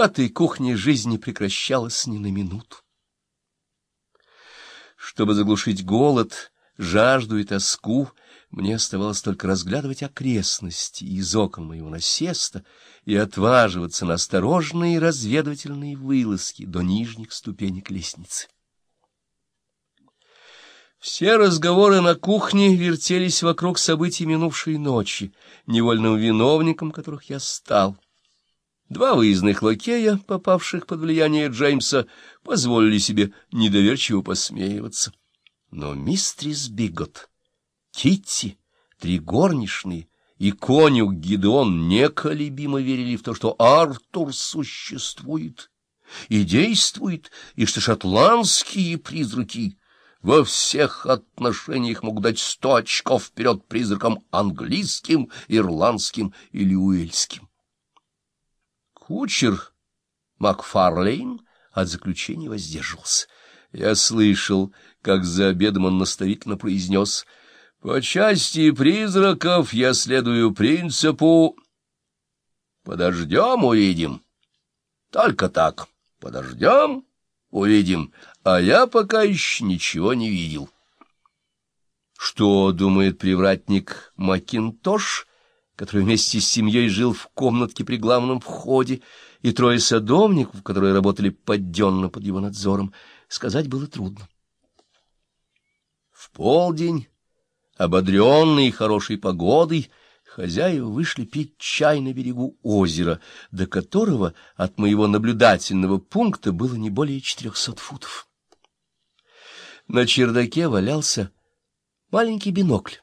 В этой кухне жизнь не прекращалась ни на минуту. Чтобы заглушить голод, жажду и тоску, мне оставалось только разглядывать окрестности из окон моего насеста и отваживаться на осторожные разведывательные вылазки до нижних ступенек лестницы. Все разговоры на кухне вертелись вокруг событий минувшей ночи, невольным виновником которых я стал. Два выездных лакея, попавших под влияние Джеймса, позволили себе недоверчиво посмеиваться. Но мистрис Бигот, Китти, три горничные и конюх Гидеон неколебимо верили в то, что Артур существует и действует, и что шотландские призраки во всех отношениях могут дать сто очков вперед призракам английским, ирландским или уэльским. Кучер Макфарлейн от заключения воздерживался. Я слышал, как за обедом он наставительно произнес «По части призраков я следую принципу «Подождем, увидим». Только так, подождем, увидим, а я пока еще ничего не видел. Что думает привратник Макинтош, который вместе с семьей жил в комнатке при главном входе, и трое садовников, которые работали подденно под его надзором, сказать было трудно. В полдень, ободренный хорошей погодой, хозяева вышли пить чай на берегу озера, до которого от моего наблюдательного пункта было не более четырехсот футов. На чердаке валялся маленький бинокль,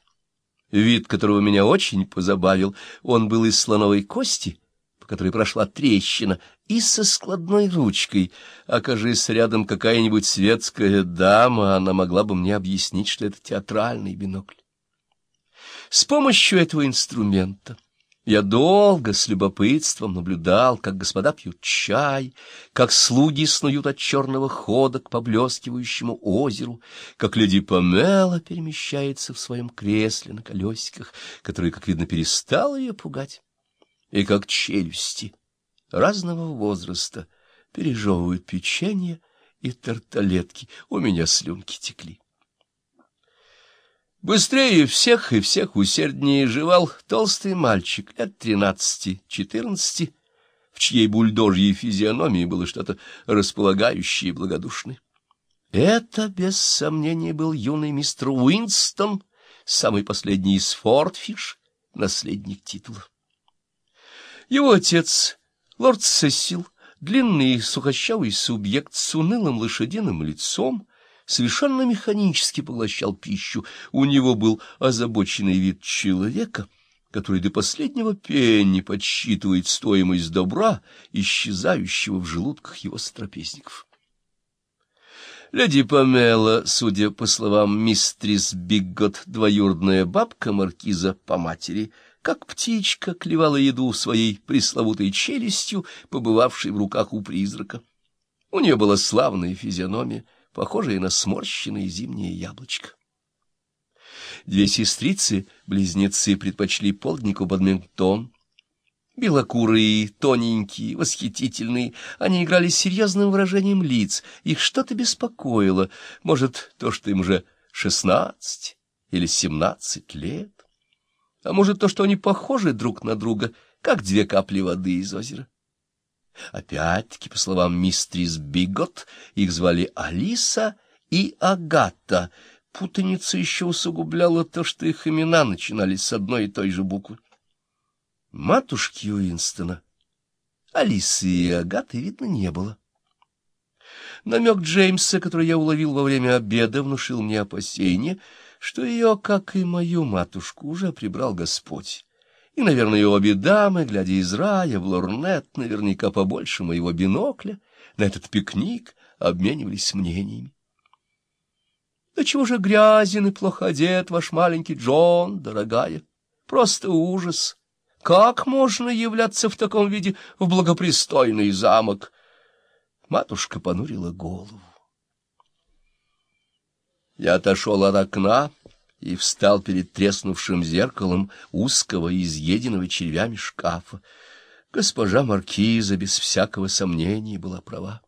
вид которого меня очень позабавил. Он был из слоновой кости, по которой прошла трещина, и со складной ручкой. Окажись рядом какая-нибудь светская дама, она могла бы мне объяснить, что это театральный бинокль. С помощью этого инструмента я долго с любопытством наблюдал, как господа пьют чай, как слуги снуют от черного хода к поблескивающему озеру, как леди Памела перемещается в своем кресле на колесиках, которое, как видно, перестало ее пугать, и как челюсти разного возраста пережевывают печенье и тарталетки. У меня слюнки текли. Быстрее всех и всех усерднее жевал толстый мальчик лет тринадцати-четырнадцати, в чьей бульдожьей физиономии было что-то располагающее и благодушное. Это, без сомнения, был юный мистер Уинстон, самый последний из Фортфиш, наследник титула. Его отец, лорд Сесил, длинный сухощавый субъект с унылым лошадиным лицом, совершенно механически поглощал пищу. У него был озабоченный вид человека, который до последнего пенни подсчитывает стоимость добра, исчезающего в желудках его сотрапезников. Леди Памела, судя по словам мистрис Биггот, двоюродная бабка маркиза по матери, как птичка клевала еду своей пресловутой челюстью, побывавшей в руках у призрака. У нее была славная физиономия — похожее на сморщенное зимнее яблочко. Две сестрицы, близнецы, предпочли полднику бадминтон. Белокурые, тоненькие, восхитительные, они играли с серьезным выражением лиц, их что-то беспокоило, может, то, что им уже шестнадцать или семнадцать лет, а может, то, что они похожи друг на друга, как две капли воды из озера. Опять-таки, по словам мистрис Бигот, их звали Алиса и Агата. Путаница еще усугубляла то, что их имена начинались с одной и той же буквы. Матушки Уинстона, Алисы и Агаты, видно, не было. Намек Джеймса, который я уловил во время обеда, внушил мне опасение, что ее, как и мою матушку, уже прибрал Господь. И, наверное, обе дамы, глядя из рая в лорнет, наверняка побольше моего бинокля, на этот пикник обменивались мнениями. Да чего же грязен и плохо одет ваш маленький Джон, дорогая? Просто ужас! Как можно являться в таком виде в благопристойный замок? Матушка понурила голову. Я отошел от окна и встал перед треснувшим зеркалом узкого, изъеденного червями шкафа. Госпожа Маркиза без всякого сомнения была права.